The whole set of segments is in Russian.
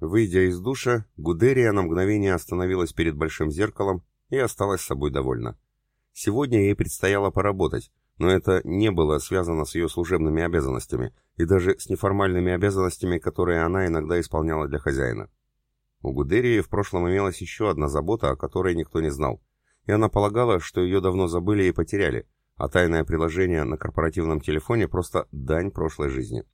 Выйдя из душа, Гудерия на мгновение остановилась перед большим зеркалом и осталась собой довольна. Сегодня ей предстояло поработать, но это не было связано с ее служебными обязанностями и даже с неформальными обязанностями, которые она иногда исполняла для хозяина. У Гудерии в прошлом имелась еще одна забота, о которой никто не знал, и она полагала, что ее давно забыли и потеряли, а тайное приложение на корпоративном телефоне просто дань прошлой жизни.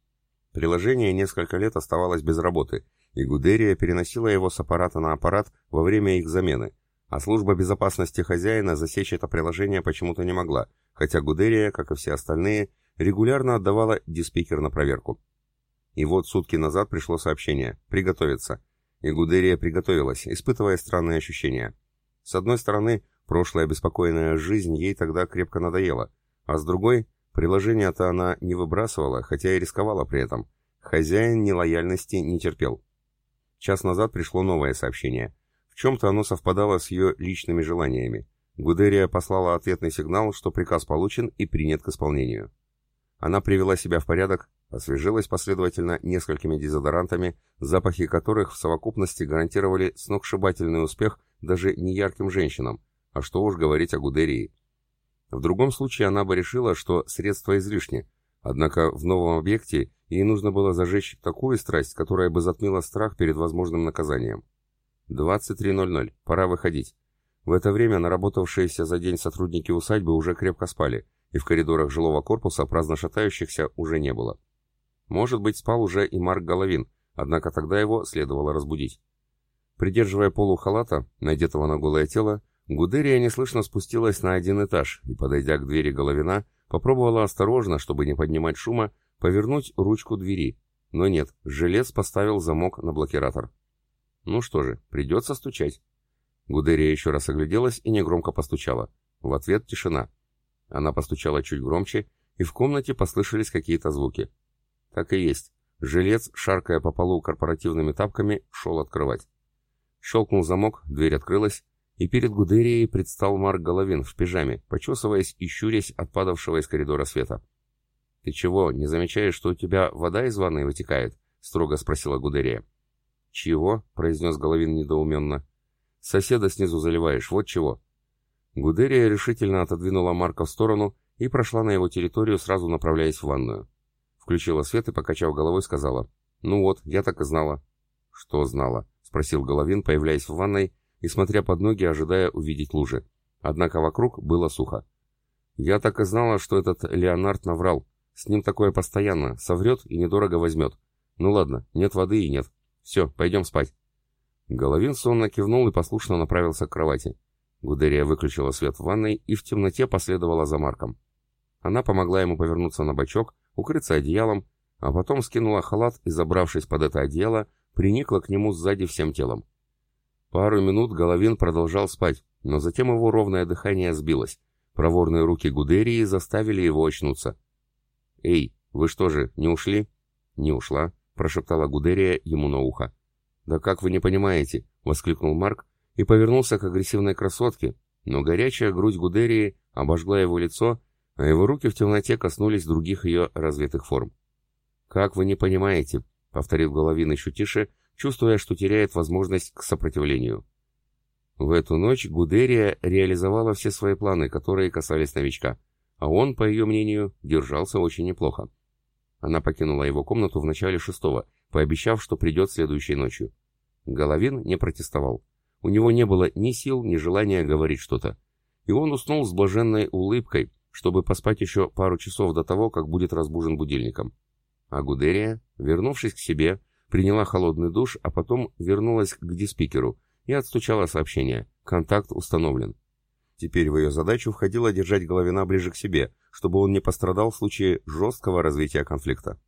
Приложение несколько лет оставалось без работы, и Гудерия переносила его с аппарата на аппарат во время их замены, а служба безопасности хозяина засечь это приложение почему-то не могла, хотя Гудерия, как и все остальные, регулярно отдавала диспикер на проверку. И вот сутки назад пришло сообщение «Приготовиться». И Гудерия приготовилась, испытывая странные ощущения. С одной стороны, прошлая беспокойная жизнь ей тогда крепко надоела, а с другой, приложение-то она не выбрасывала, хотя и рисковала при этом. Хозяин нелояльности не терпел. Час назад пришло новое сообщение. В чем-то оно совпадало с ее личными желаниями. Гудерия послала ответный сигнал, что приказ получен и принят к исполнению. Она привела себя в порядок, освежилась последовательно несколькими дезодорантами, запахи которых в совокупности гарантировали сногсшибательный успех даже неярким женщинам, а что уж говорить о Гудерии. В другом случае она бы решила, что средства излишни, однако в новом объекте ей нужно было зажечь такую страсть, которая бы затмила страх перед возможным наказанием. 23.00, пора выходить. В это время наработавшиеся за день сотрудники усадьбы уже крепко спали, и в коридорах жилого корпуса праздно шатающихся уже не было. Может быть, спал уже и Марк Головин, однако тогда его следовало разбудить. Придерживая полу халата, надетого на голое тело, Гудерия неслышно спустилась на один этаж и, подойдя к двери Головина, попробовала осторожно, чтобы не поднимать шума, повернуть ручку двери. Но нет, жилец поставил замок на блокиратор. Ну что же, придется стучать. Гудерия еще раз огляделась и негромко постучала. В ответ тишина. Она постучала чуть громче, и в комнате послышались какие-то звуки. Так и есть. Жилец, шаркая по полу корпоративными тапками, шел открывать. Щелкнул замок, дверь открылась, и перед Гудерией предстал Марк Головин в пижаме, почесываясь и щурясь от падавшего из коридора света. «Ты чего, не замечаешь, что у тебя вода из ванной вытекает?» — строго спросила Гудерия. «Чего?» — произнес Головин недоуменно. Соседа снизу заливаешь, вот чего». Гудерия решительно отодвинула Марка в сторону и прошла на его территорию, сразу направляясь в ванную. Включила свет и, покачав головой, сказала, «Ну вот, я так и знала». «Что знала?» — спросил Головин, появляясь в ванной и смотря под ноги, ожидая увидеть лужи. Однако вокруг было сухо. «Я так и знала, что этот Леонард наврал. С ним такое постоянно, соврет и недорого возьмет. Ну ладно, нет воды и нет. Все, пойдем спать». Головин сонно кивнул и послушно направился к кровати. Гудерия выключила свет в ванной и в темноте последовала за Марком. Она помогла ему повернуться на бочок, укрыться одеялом, а потом скинула халат и, забравшись под это одеяло, приникла к нему сзади всем телом. Пару минут Головин продолжал спать, но затем его ровное дыхание сбилось. Проворные руки Гудерии заставили его очнуться. «Эй, вы что же, не ушли?» «Не ушла», — прошептала Гудерия ему на ухо. «Да как вы не понимаете?» — воскликнул Марк и повернулся к агрессивной красотке, но горячая грудь Гудерии обожгла его лицо, а его руки в темноте коснулись других ее развитых форм. «Как вы не понимаете?» — повторил Головин еще тише, чувствуя, что теряет возможность к сопротивлению. В эту ночь Гудерия реализовала все свои планы, которые касались новичка, а он, по ее мнению, держался очень неплохо. Она покинула его комнату в начале шестого, пообещав, что придет следующей ночью. Головин не протестовал. У него не было ни сил, ни желания говорить что-то. И он уснул с блаженной улыбкой, чтобы поспать еще пару часов до того, как будет разбужен будильником. А Гудерия, вернувшись к себе, приняла холодный душ, а потом вернулась к диспикеру и отстучала сообщение «Контакт установлен». Теперь в ее задачу входило держать Головина ближе к себе, чтобы он не пострадал в случае жесткого развития конфликта.